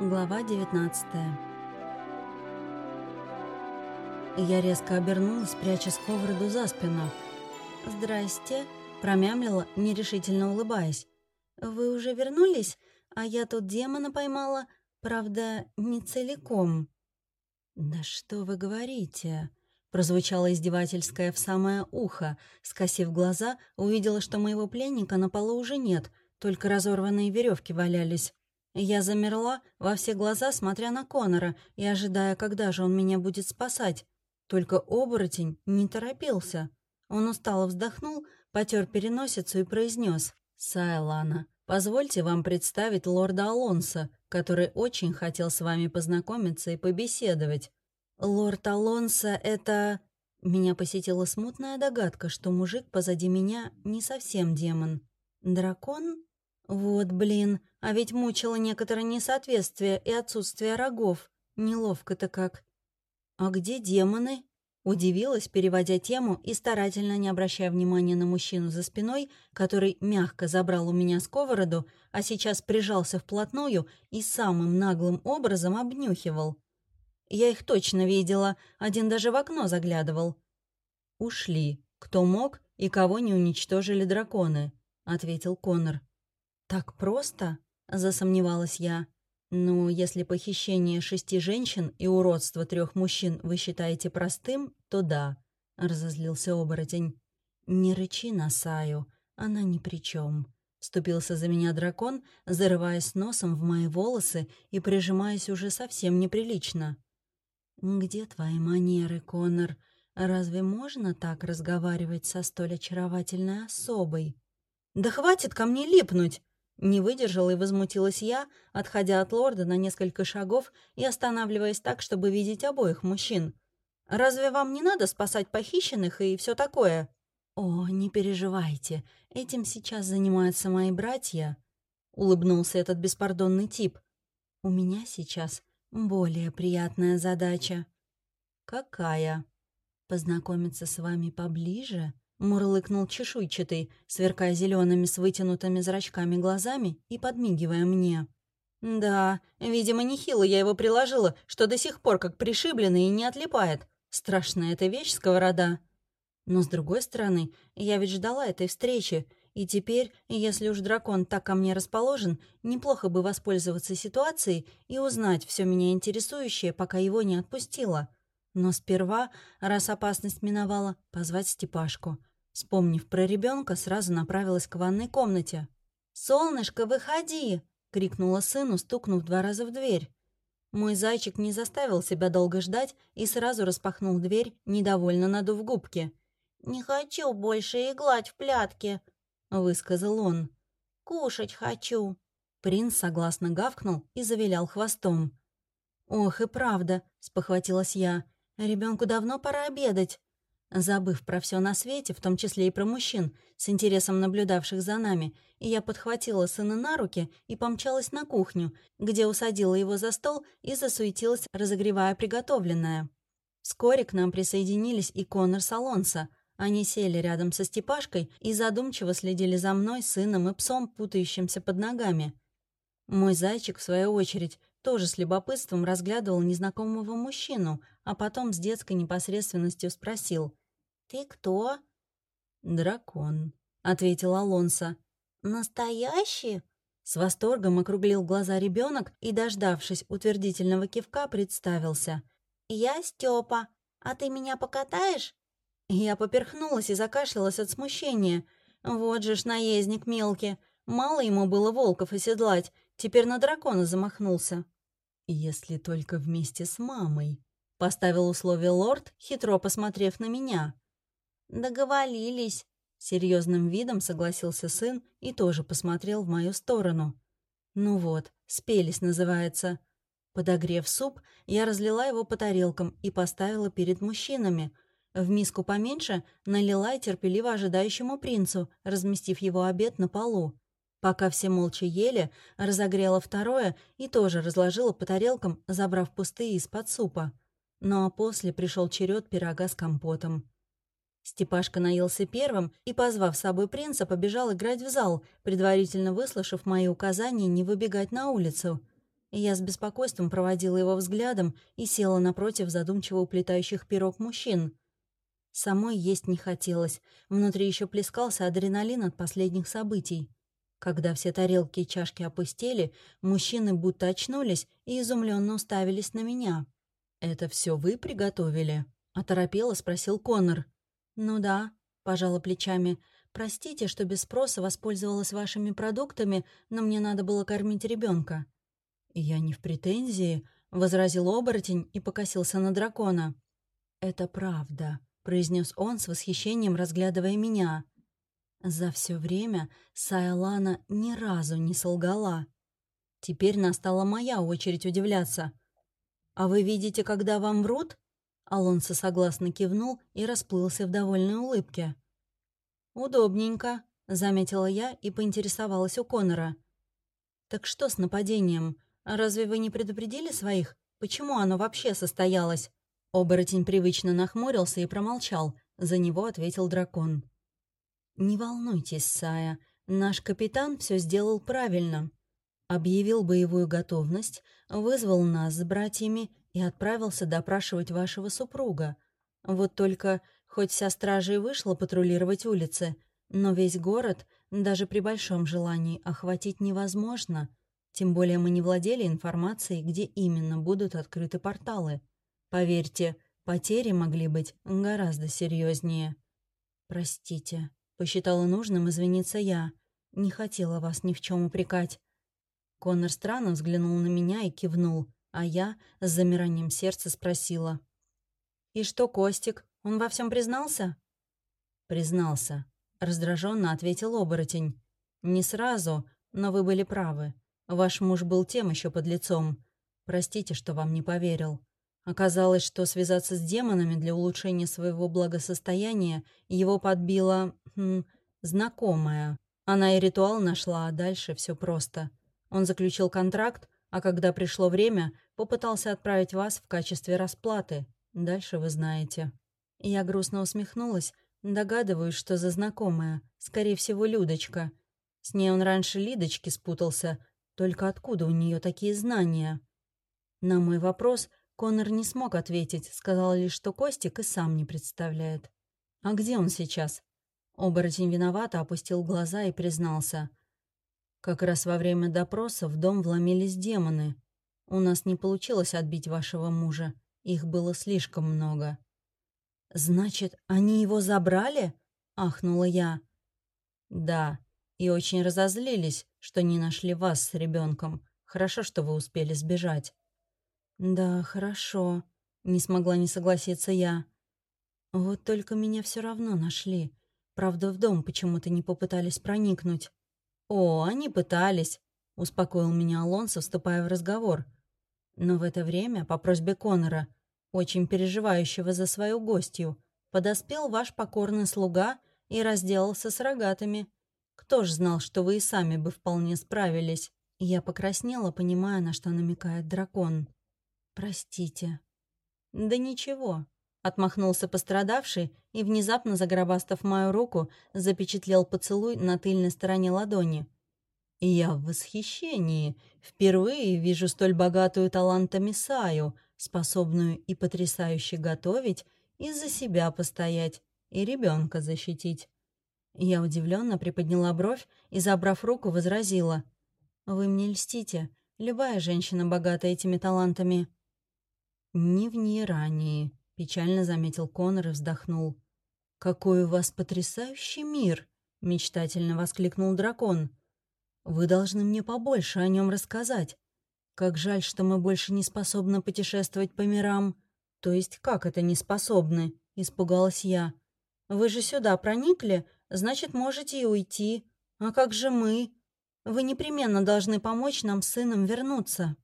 Глава 19 Я резко обернулась, пряча сковороду за спину. «Здрасте», — промямлила, нерешительно улыбаясь. «Вы уже вернулись? А я тут демона поймала, правда, не целиком». «Да что вы говорите?» Прозвучало издевательское в самое ухо. Скосив глаза, увидела, что моего пленника на полу уже нет, только разорванные веревки валялись. Я замерла, во все глаза смотря на Конора и ожидая, когда же он меня будет спасать. Только оборотень не торопился. Он устало вздохнул, потер переносицу и произнес: «Сайлана, позвольте вам представить лорда Алонса, который очень хотел с вами познакомиться и побеседовать. «Лорд Алонсо — это...» Меня посетила смутная догадка, что мужик позади меня не совсем демон. «Дракон? Вот блин, а ведь мучило некоторое несоответствие и отсутствие рогов. Неловко-то как. А где демоны?» Удивилась, переводя тему и старательно не обращая внимания на мужчину за спиной, который мягко забрал у меня сковороду, а сейчас прижался вплотную и самым наглым образом обнюхивал. Я их точно видела, один даже в окно заглядывал. «Ушли. Кто мог и кого не уничтожили драконы», — ответил Конор. «Так просто?» — засомневалась я. «Ну, если похищение шести женщин и уродство трех мужчин вы считаете простым, то да», — разозлился оборотень. «Не рычи на Саю, она ни при чем. Вступился за меня дракон, зарываясь носом в мои волосы и прижимаясь уже совсем неприлично. «Где твои манеры, Конор? Разве можно так разговаривать со столь очаровательной особой?» «Да хватит ко мне липнуть!» Не выдержала и возмутилась я, отходя от лорда на несколько шагов и останавливаясь так, чтобы видеть обоих мужчин. «Разве вам не надо спасать похищенных и все такое?» «О, не переживайте, этим сейчас занимаются мои братья», — улыбнулся этот беспардонный тип. «У меня сейчас более приятная задача. Какая? Познакомиться с вами поближе? Мурлыкнул чешуйчатый, сверкая зелеными с вытянутыми зрачками глазами и подмигивая мне. «Да, видимо, нехило я его приложила, что до сих пор как пришибленный и не отлипает. Страшная эта вещь, сковорода». Но, с другой стороны, я ведь ждала этой встречи, и теперь, если уж дракон так ко мне расположен, неплохо бы воспользоваться ситуацией и узнать все меня интересующее, пока его не отпустила. Но сперва, раз опасность миновала, позвать Степашку. Вспомнив про ребенка, сразу направилась к ванной комнате. «Солнышко, выходи!» — крикнула сыну, стукнув два раза в дверь. Мой зайчик не заставил себя долго ждать и сразу распахнул дверь, недовольно надув губки. «Не хочу больше иглать в плятке», — высказал он. «Кушать хочу». Принц согласно гавкнул и завилял хвостом. «Ох, и правда», — спохватилась я. Ребенку давно пора обедать». Забыв про все на свете, в том числе и про мужчин, с интересом наблюдавших за нами, я подхватила сына на руки и помчалась на кухню, где усадила его за стол и засуетилась, разогревая приготовленное. Вскоре к нам присоединились и Конор с Алонсо, они сели рядом со Степашкой и задумчиво следили за мной, сыном и псом, путающимся под ногами. Мой зайчик, в свою очередь, тоже с любопытством разглядывал незнакомого мужчину, а потом с детской непосредственностью спросил. «Ты кто?» «Дракон», — ответил Алонсо. «Настоящий?» С восторгом округлил глаза ребенок и, дождавшись утвердительного кивка, представился. «Я Степа. А ты меня покатаешь?» Я поперхнулась и закашлялась от смущения. Вот же ж наездник мелкий. Мало ему было волков оседлать, теперь на дракона замахнулся. «Если только вместе с мамой», — поставил условие лорд, хитро посмотрев на меня. «Договорились», — серьезным видом согласился сын и тоже посмотрел в мою сторону. «Ну вот, спелись, называется». Подогрев суп, я разлила его по тарелкам и поставила перед мужчинами — в миску поменьше налила и терпеливо ожидающему принцу, разместив его обед на полу. Пока все молча ели, разогрела второе и тоже разложила по тарелкам, забрав пустые из-под супа. Ну а после пришел черед пирога с компотом. Степашка наелся первым и, позвав с собой принца, побежал играть в зал, предварительно выслушав мои указания не выбегать на улицу. Я с беспокойством проводила его взглядом и села напротив задумчиво уплетающих пирог мужчин. Самой есть не хотелось, внутри еще плескался адреналин от последних событий. Когда все тарелки и чашки опустели, мужчины будто очнулись и изумленно уставились на меня. «Это все вы приготовили?» — оторопело спросил Конор. «Ну да», — пожала плечами. «Простите, что без спроса воспользовалась вашими продуктами, но мне надо было кормить ребенка. «Я не в претензии», — возразил оборотень и покосился на дракона. «Это правда», — произнес он с восхищением, разглядывая меня. За все время Сайлана ни разу не солгала. Теперь настала моя очередь удивляться. «А вы видите, когда вам врут?» Алонсо согласно кивнул и расплылся в довольной улыбке. «Удобненько», — заметила я и поинтересовалась у Конора. «Так что с нападением? Разве вы не предупредили своих? Почему оно вообще состоялось?» Оборотень привычно нахмурился и промолчал. За него ответил дракон. «Не волнуйтесь, Сая. Наш капитан все сделал правильно. Объявил боевую готовность, вызвал нас с братьями и отправился допрашивать вашего супруга. Вот только, хоть вся стража и вышла патрулировать улицы, но весь город, даже при большом желании, охватить невозможно. Тем более мы не владели информацией, где именно будут открыты порталы. Поверьте, потери могли быть гораздо серьезнее. «Простите», — посчитала нужным извиниться я. «Не хотела вас ни в чем упрекать». Коннор странно взглянул на меня и кивнул а я с замиранием сердца спросила. «И что, Костик, он во всем признался?» «Признался», — раздраженно ответил оборотень. «Не сразу, но вы были правы. Ваш муж был тем еще под лицом. Простите, что вам не поверил. Оказалось, что связаться с демонами для улучшения своего благосостояния его подбила... Хм, знакомая. Она и ритуал нашла, а дальше все просто. Он заключил контракт, а когда пришло время, попытался отправить вас в качестве расплаты. Дальше вы знаете». Я грустно усмехнулась, догадываюсь, что за знакомая, скорее всего, Людочка. С ней он раньше Лидочки спутался, только откуда у нее такие знания? На мой вопрос Конор не смог ответить, сказал лишь, что Костик и сам не представляет. «А где он сейчас?» Оборотень виновато опустил глаза и признался. Как раз во время допроса в дом вломились демоны. У нас не получилось отбить вашего мужа. Их было слишком много. «Значит, они его забрали?» — ахнула я. «Да, и очень разозлились, что не нашли вас с ребенком. Хорошо, что вы успели сбежать». «Да, хорошо», — не смогла не согласиться я. «Вот только меня все равно нашли. Правда, в дом почему-то не попытались проникнуть». «О, они пытались», — успокоил меня Алонсо, вступая в разговор. Но в это время, по просьбе Конора, очень переживающего за свою гостью, подоспел ваш покорный слуга и разделался с рогатами. Кто ж знал, что вы и сами бы вполне справились? Я покраснела, понимая, на что намекает дракон. «Простите». «Да ничего», — отмахнулся пострадавший и, внезапно загробастав мою руку, запечатлел поцелуй на тыльной стороне ладони. «Я в восхищении. Впервые вижу столь богатую талантами Саю, способную и потрясающе готовить, и за себя постоять, и ребенка защитить». Я удивленно приподняла бровь и, забрав руку, возразила. «Вы мне льстите. Любая женщина богата этими талантами». «Не в Нейрании», Печально заметил Конор и вздохнул. «Какой у вас потрясающий мир!» — мечтательно воскликнул дракон. «Вы должны мне побольше о нем рассказать. Как жаль, что мы больше не способны путешествовать по мирам». «То есть как это не способны?» — испугалась я. «Вы же сюда проникли, значит, можете и уйти. А как же мы? Вы непременно должны помочь нам с сыном вернуться».